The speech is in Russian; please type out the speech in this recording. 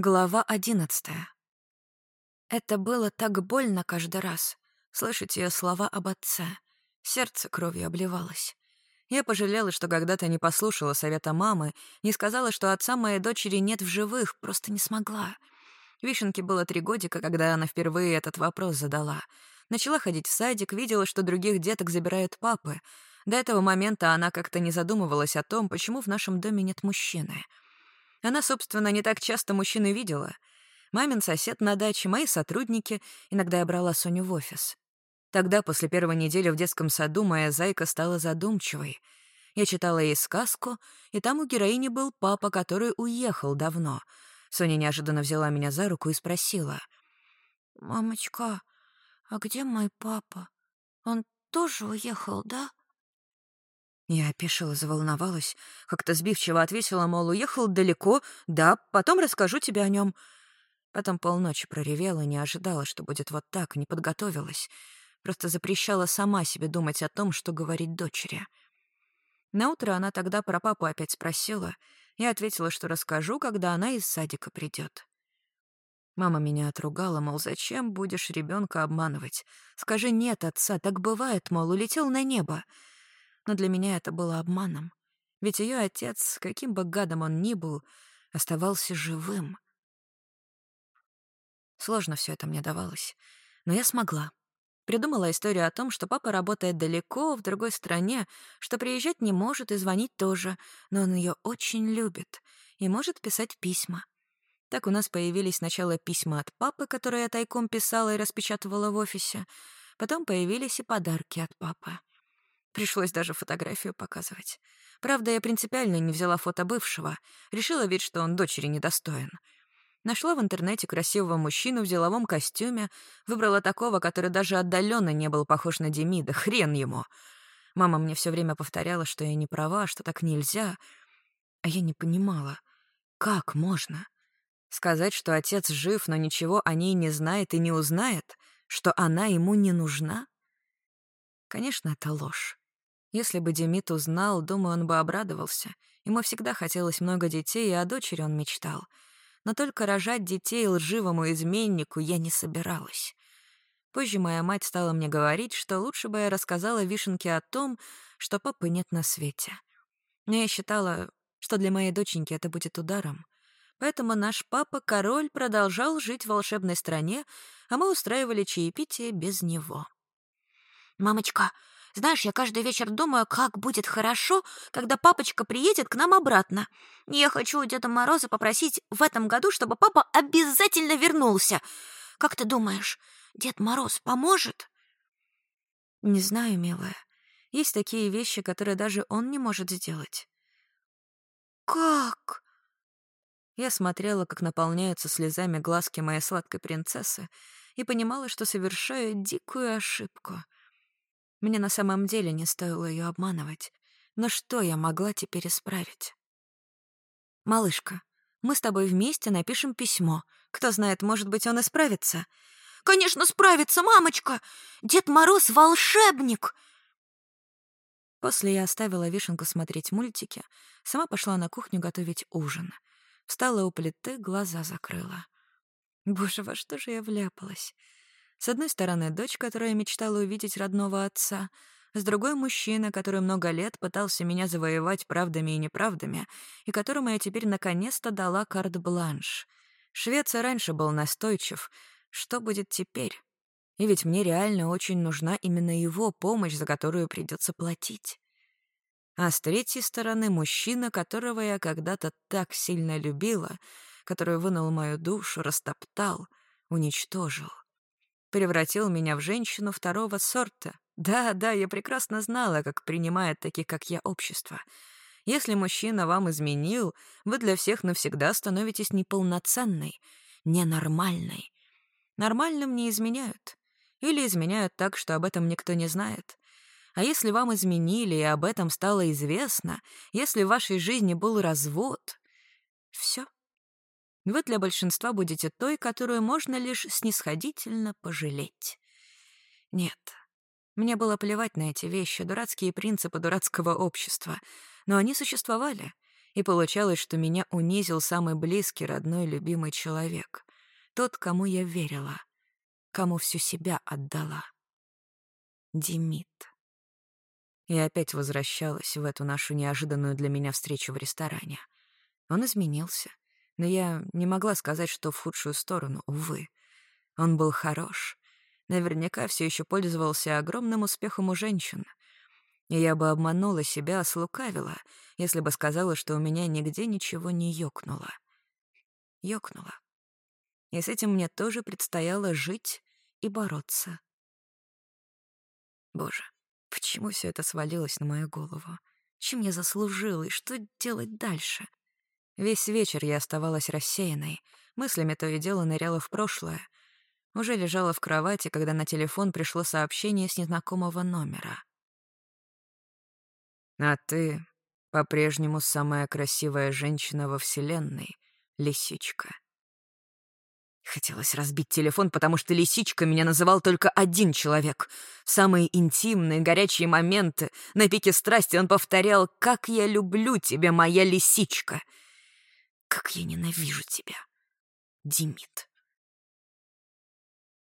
Глава одиннадцатая. Это было так больно каждый раз. Слышать ее слова об отце. Сердце кровью обливалось. Я пожалела, что когда-то не послушала совета мамы, не сказала, что отца моей дочери нет в живых, просто не смогла. Вишенке было три годика, когда она впервые этот вопрос задала. Начала ходить в садик, видела, что других деток забирают папы. До этого момента она как-то не задумывалась о том, почему в нашем доме нет мужчины — она, собственно, не так часто мужчины видела. Мамин сосед на даче, мои сотрудники. Иногда я брала Соню в офис. Тогда, после первой недели в детском саду, моя зайка стала задумчивой. Я читала ей сказку, и там у героини был папа, который уехал давно. Соня неожиданно взяла меня за руку и спросила. «Мамочка, а где мой папа? Он тоже уехал, да?» Я опешила, заволновалась, как-то сбивчиво ответила, мол, уехал далеко, да, потом расскажу тебе о нем. Потом полночи проревела, не ожидала, что будет вот так, не подготовилась. Просто запрещала сама себе думать о том, что говорить дочери. Наутро она тогда про папу опять спросила. Я ответила, что расскажу, когда она из садика придет. Мама меня отругала, мол, зачем будешь ребенка обманывать? Скажи нет, отца, так бывает, мол, улетел на небо но для меня это было обманом. Ведь ее отец, каким бы гадом он ни был, оставался живым. Сложно все это мне давалось, но я смогла. Придумала историю о том, что папа работает далеко, в другой стране, что приезжать не может и звонить тоже, но он ее очень любит и может писать письма. Так у нас появились сначала письма от папы, которые я тайком писала и распечатывала в офисе, потом появились и подарки от папы. Пришлось даже фотографию показывать. Правда, я принципиально не взяла фото бывшего. Решила ведь, что он дочери недостоин. Нашла в интернете красивого мужчину в деловом костюме, выбрала такого, который даже отдаленно не был похож на Демида, хрен ему. Мама мне все время повторяла, что я не права, что так нельзя. А я не понимала, как можно? Сказать, что отец жив, но ничего о ней не знает и не узнает, что она ему не нужна? Конечно, это ложь. Если бы Демид узнал, думаю, он бы обрадовался. Ему всегда хотелось много детей, и о дочери он мечтал. Но только рожать детей лживому изменнику я не собиралась. Позже моя мать стала мне говорить, что лучше бы я рассказала Вишенке о том, что папы нет на свете. Но я считала, что для моей доченьки это будет ударом. Поэтому наш папа-король продолжал жить в волшебной стране, а мы устраивали чаепитие без него. «Мамочка, знаешь, я каждый вечер думаю, как будет хорошо, когда папочка приедет к нам обратно. Я хочу у Деда Мороза попросить в этом году, чтобы папа обязательно вернулся. Как ты думаешь, Дед Мороз поможет?» «Не знаю, милая. Есть такие вещи, которые даже он не может сделать». «Как?» Я смотрела, как наполняются слезами глазки моей сладкой принцессы, и понимала, что совершаю дикую ошибку — мне на самом деле не стоило ее обманывать. Но что я могла теперь исправить? «Малышка, мы с тобой вместе напишем письмо. Кто знает, может быть, он исправится». «Конечно, справится, мамочка! Дед Мороз — волшебник!» После я оставила Вишенку смотреть мультики, сама пошла на кухню готовить ужин. Встала у плиты, глаза закрыла. Боже, во что же я вляпалась? С одной стороны, дочь, которая мечтала увидеть родного отца, с другой — мужчина, который много лет пытался меня завоевать правдами и неправдами, и которому я теперь наконец-то дала карт-бланш. Швеция раньше был настойчив. Что будет теперь? И ведь мне реально очень нужна именно его помощь, за которую придется платить. А с третьей стороны — мужчина, которого я когда-то так сильно любила, который вынул мою душу, растоптал, уничтожил превратил меня в женщину второго сорта. Да, да, я прекрасно знала, как принимает таких, как я, общество. Если мужчина вам изменил, вы для всех навсегда становитесь неполноценной, ненормальной. Нормальным не изменяют. Или изменяют так, что об этом никто не знает. А если вам изменили, и об этом стало известно, если в вашей жизни был развод, все. Вы для большинства будете той, которую можно лишь снисходительно пожалеть. Нет, мне было плевать на эти вещи, дурацкие принципы дурацкого общества, но они существовали, И получалось, что меня унизил самый близкий, родной, любимый человек. Тот, кому я верила, кому всю себя отдала. Демид. Я опять возвращалась в эту нашу неожиданную для меня встречу в ресторане. Он изменился, но я не могла сказать, что в худшую сторону, увы. Он был хорош. Наверняка все еще пользовался огромным успехом у женщин. И я бы обманула себя, слукавила, если бы сказала, что у меня нигде ничего не ёкнуло. Ёкнуло. И с этим мне тоже предстояло жить и бороться. Боже, почему все это свалилось на мою голову? Чем я заслужила и что делать дальше? Весь вечер я оставалась рассеянной, мыслями то и дело ныряла в прошлое. Уже лежала в кровати, когда на телефон пришло сообщение с незнакомого номера. «А ты по-прежнему самая красивая женщина во Вселенной, лисичка». Хотелось разбить телефон, потому что лисичка меня называл только один человек. Самые интимные, горячие моменты, на пике страсти он повторял «Как я люблю тебя, моя лисичка!» «Как я ненавижу тебя, Димит!»